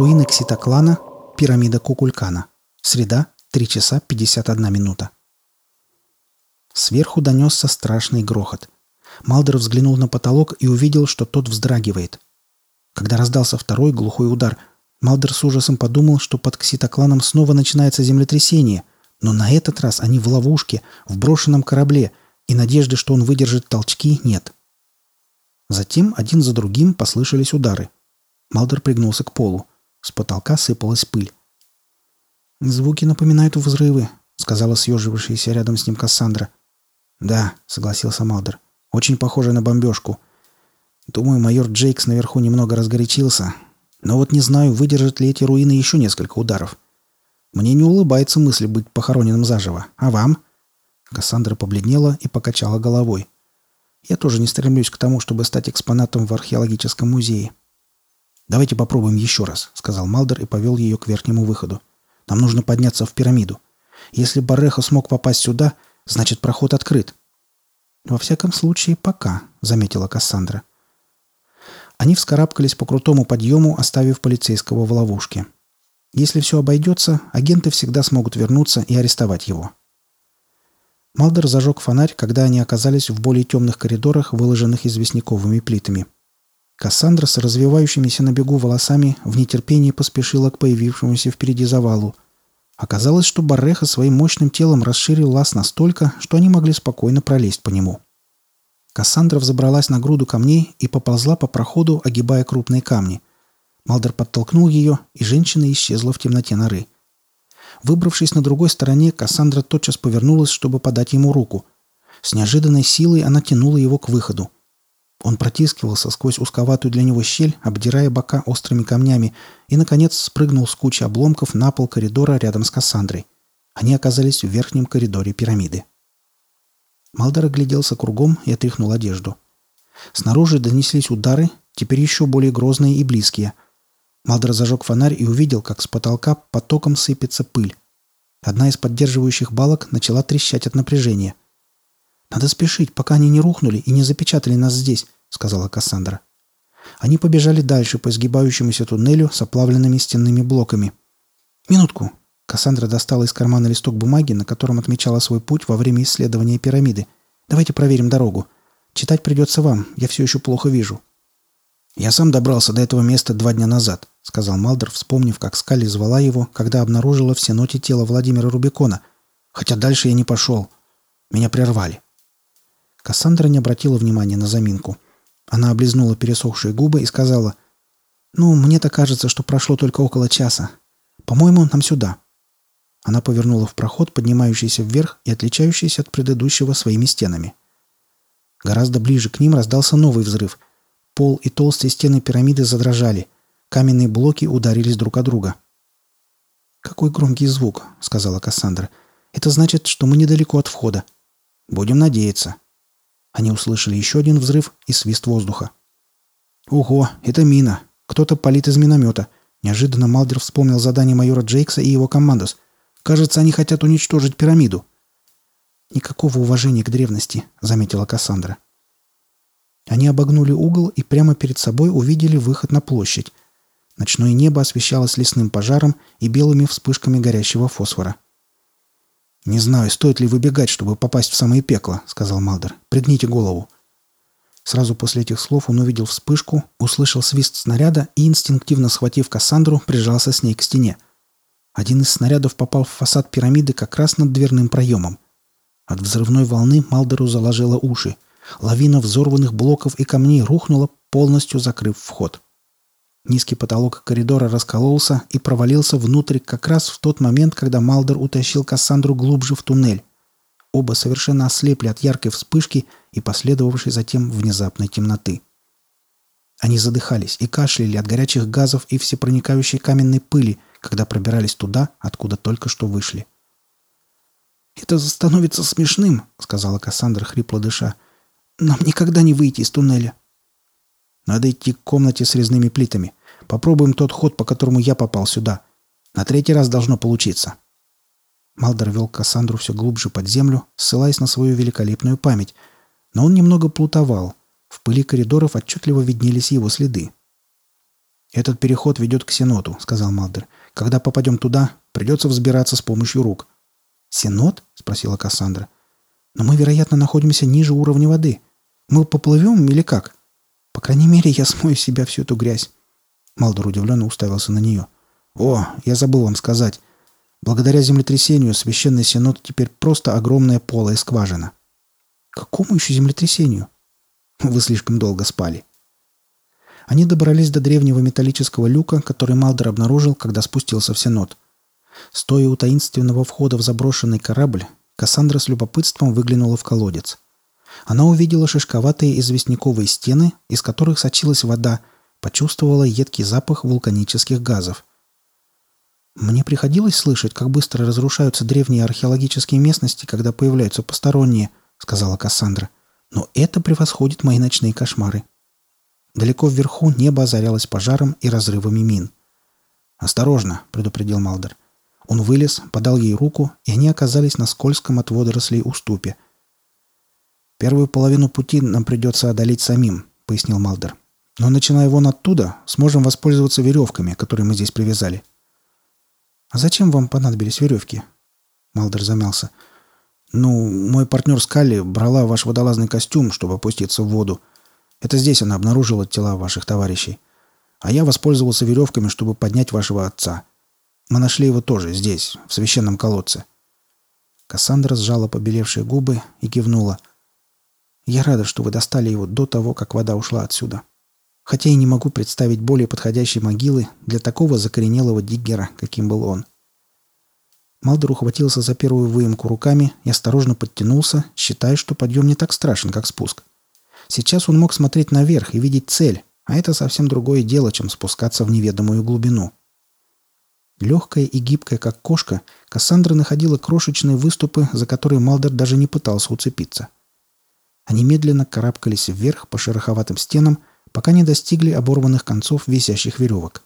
Руины Кситоклана, пирамида Кукулькана. Среда, 3 часа 51 минута. Сверху донесся страшный грохот. Малдер взглянул на потолок и увидел, что тот вздрагивает. Когда раздался второй глухой удар, Малдер с ужасом подумал, что под Кситокланом снова начинается землетрясение, но на этот раз они в ловушке, в брошенном корабле, и надежды, что он выдержит толчки, нет. Затем один за другим послышались удары. Малдер пригнулся к полу. С потолка сыпалась пыль. «Звуки напоминают взрывы», — сказала съежившаяся рядом с ним Кассандра. «Да», — согласился Малдер. «Очень похоже на бомбежку. Думаю, майор Джейкс наверху немного разгорячился. Но вот не знаю, выдержат ли эти руины еще несколько ударов. Мне не улыбается мысль быть похороненным заживо. А вам?» Кассандра побледнела и покачала головой. «Я тоже не стремлюсь к тому, чтобы стать экспонатом в археологическом музее». «Давайте попробуем еще раз», — сказал Малдер и повел ее к верхнему выходу. «Нам нужно подняться в пирамиду. Если Баррехо смог попасть сюда, значит, проход открыт». «Во всяком случае, пока», — заметила Кассандра. Они вскарабкались по крутому подъему, оставив полицейского в ловушке. Если все обойдется, агенты всегда смогут вернуться и арестовать его. Малдер зажег фонарь, когда они оказались в более темных коридорах, выложенных известняковыми плитами. Кассандра с развивающимися на бегу волосами в нетерпении поспешила к появившемуся впереди завалу. Оказалось, что Барреха своим мощным телом расширил лаз настолько, что они могли спокойно пролезть по нему. Кассандра взобралась на груду камней и поползла по проходу, огибая крупные камни. Малдер подтолкнул ее, и женщина исчезла в темноте норы. — Выбравшись на другой стороне, Кассандра тотчас повернулась, чтобы подать ему руку. С неожиданной силой она тянула его к выходу. Он протискивался сквозь узковатую для него щель, обдирая бока острыми камнями, и, наконец, спрыгнул с кучи обломков на пол коридора рядом с Кассандрой. Они оказались в верхнем коридоре пирамиды. Малдер огляделся кругом и отряхнул одежду. Снаружи донеслись удары, теперь еще более грозные и близкие – Малдер зажег фонарь и увидел, как с потолка потоком сыпется пыль. Одна из поддерживающих балок начала трещать от напряжения. «Надо спешить, пока они не рухнули и не запечатали нас здесь», — сказала Кассандра. Они побежали дальше по изгибающемуся туннелю с оплавленными стенными блоками. «Минутку!» Кассандра достала из кармана листок бумаги, на котором отмечала свой путь во время исследования пирамиды. «Давайте проверим дорогу. Читать придется вам, я все еще плохо вижу». «Я сам добрался до этого места два дня назад», — сказал Малдер, вспомнив, как Скали звала его, когда обнаружила все ноте тела Владимира Рубикона. «Хотя дальше я не пошел. Меня прервали». Кассандра не обратила внимания на заминку. Она облизнула пересохшие губы и сказала, «Ну, мне-то кажется, что прошло только около часа. По-моему, нам сюда». Она повернула в проход, поднимающийся вверх и отличающийся от предыдущего своими стенами. Гораздо ближе к ним раздался новый взрыв — Пол и толстые стены пирамиды задрожали. Каменные блоки ударились друг о друга. «Какой громкий звук», — сказала Кассандра. «Это значит, что мы недалеко от входа. Будем надеяться». Они услышали еще один взрыв и свист воздуха. «Ого, это мина. Кто-то палит из миномета». Неожиданно Малдер вспомнил задание майора Джейкса и его командос. «Кажется, они хотят уничтожить пирамиду». «Никакого уважения к древности», — заметила Кассандра. Они обогнули угол и прямо перед собой увидели выход на площадь. Ночное небо освещалось лесным пожаром и белыми вспышками горящего фосфора. «Не знаю, стоит ли выбегать, чтобы попасть в самое пекло», — сказал Малдер. «Пригните голову». Сразу после этих слов он увидел вспышку, услышал свист снаряда и, инстинктивно схватив Кассандру, прижался с ней к стене. Один из снарядов попал в фасад пирамиды как раз над дверным проемом. От взрывной волны Малдеру заложило уши — Лавина взорванных блоков и камней рухнула, полностью закрыв вход. Низкий потолок коридора раскололся и провалился внутрь как раз в тот момент, когда Малдер утащил Кассандру глубже в туннель. Оба совершенно ослепли от яркой вспышки и последовавшей затем внезапной темноты. Они задыхались и кашляли от горячих газов и всепроникающей каменной пыли, когда пробирались туда, откуда только что вышли. «Это становится смешным», — сказала Кассандра, хрипло дыша. Нам никогда не выйти из туннеля. Надо идти к комнате с резными плитами. Попробуем тот ход, по которому я попал сюда. На третий раз должно получиться. Малдер вел Кассандру все глубже под землю, ссылаясь на свою великолепную память. Но он немного плутовал. В пыли коридоров отчетливо виднелись его следы. «Этот переход ведет к Сеноту», — сказал Малдер. «Когда попадем туда, придется взбираться с помощью рук». «Сенот?» — спросила Кассандра. «Но мы, вероятно, находимся ниже уровня воды. Мы поплывем или как? По крайней мере, я смою с себя всю эту грязь». Малдер удивленно уставился на нее. «О, я забыл вам сказать. Благодаря землетрясению священный Сенот теперь просто огромная полая скважина». «Какому еще землетрясению?» «Вы слишком долго спали». Они добрались до древнего металлического люка, который Малдер обнаружил, когда спустился в Сенот. Стоя у таинственного входа в заброшенный корабль, Кассандра с любопытством выглянула в колодец. Она увидела шишковатые известняковые стены, из которых сочилась вода, почувствовала едкий запах вулканических газов. «Мне приходилось слышать, как быстро разрушаются древние археологические местности, когда появляются посторонние», — сказала Кассандра. «Но это превосходит мои ночные кошмары». Далеко вверху небо озарялось пожаром и разрывами мин. «Осторожно!» — предупредил Малдер. Он вылез, подал ей руку, и они оказались на скользком от водорослей уступе. «Первую половину пути нам придется одолеть самим», — пояснил Малдер. «Но начиная вон оттуда, сможем воспользоваться веревками, которые мы здесь привязали». «А зачем вам понадобились веревки?» Малдер замялся. «Ну, мой партнер Скалли брала ваш водолазный костюм, чтобы опуститься в воду. Это здесь она обнаружила тела ваших товарищей. А я воспользовался веревками, чтобы поднять вашего отца. Мы нашли его тоже здесь, в священном колодце». Кассандра сжала побелевшие губы и кивнула. «Я рада, что вы достали его до того, как вода ушла отсюда. Хотя и не могу представить более подходящей могилы для такого закоренелого диггера, каким был он». Малдер ухватился за первую выемку руками и осторожно подтянулся, считая, что подъем не так страшен, как спуск. Сейчас он мог смотреть наверх и видеть цель, а это совсем другое дело, чем спускаться в неведомую глубину. Легкая и гибкая, как кошка, Кассандра находила крошечные выступы, за которые Малдер даже не пытался уцепиться. Они медленно карабкались вверх по шероховатым стенам, пока не достигли оборванных концов висящих веревок.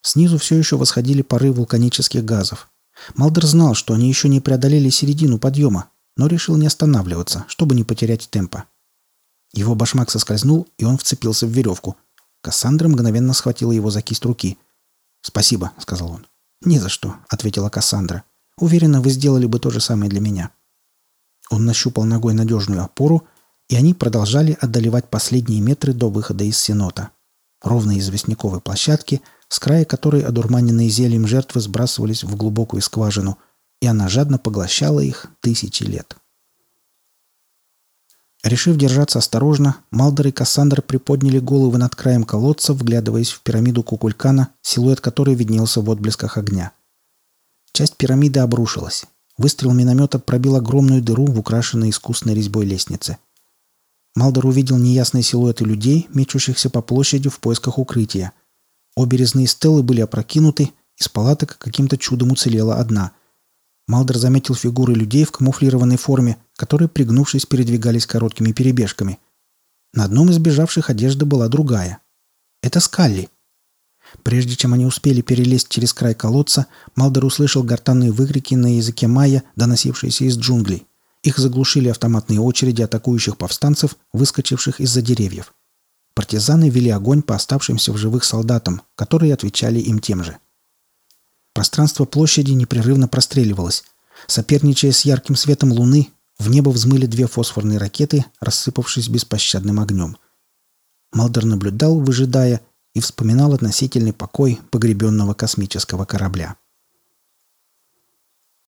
Снизу все еще восходили пары вулканических газов. Малдер знал, что они еще не преодолели середину подъема, но решил не останавливаться, чтобы не потерять темпа. Его башмак соскользнул, и он вцепился в веревку. Кассандра мгновенно схватила его за кисть руки. «Спасибо», — сказал он. «Ни за что», — ответила Кассандра. «Уверена, вы сделали бы то же самое для меня». Он нащупал ногой надежную опору, и они продолжали одолевать последние метры до выхода из Сенота. Ровно известняковой площадки, с края которой одурманенные зельем жертвы сбрасывались в глубокую скважину, и она жадно поглощала их тысячи лет. Решив держаться осторожно, Малдер и Кассандра приподняли головы над краем колодца, вглядываясь в пирамиду Кукулькана, силуэт которой виднелся в отблесках огня. Часть пирамиды обрушилась. Выстрел миномета пробил огромную дыру в украшенной искусной резьбой лестнице. Малдер увидел неясные силуэты людей, мечущихся по площади в поисках укрытия. Обе резные стелы были опрокинуты, из палаток каким-то чудом уцелела одна – Малдер заметил фигуры людей в камуфлированной форме, которые, пригнувшись, передвигались короткими перебежками. На одном из бежавших одежда была другая. Это Скалли. Прежде чем они успели перелезть через край колодца, Малдер услышал гортанные выкрики на языке майя, доносившиеся из джунглей. Их заглушили автоматные очереди атакующих повстанцев, выскочивших из-за деревьев. Партизаны вели огонь по оставшимся в живых солдатам, которые отвечали им тем же. Пространство площади непрерывно простреливалось. Соперничая с ярким светом луны, в небо взмыли две фосфорные ракеты, рассыпавшись беспощадным огнем. Малдер наблюдал, выжидая, и вспоминал относительный покой погребенного космического корабля.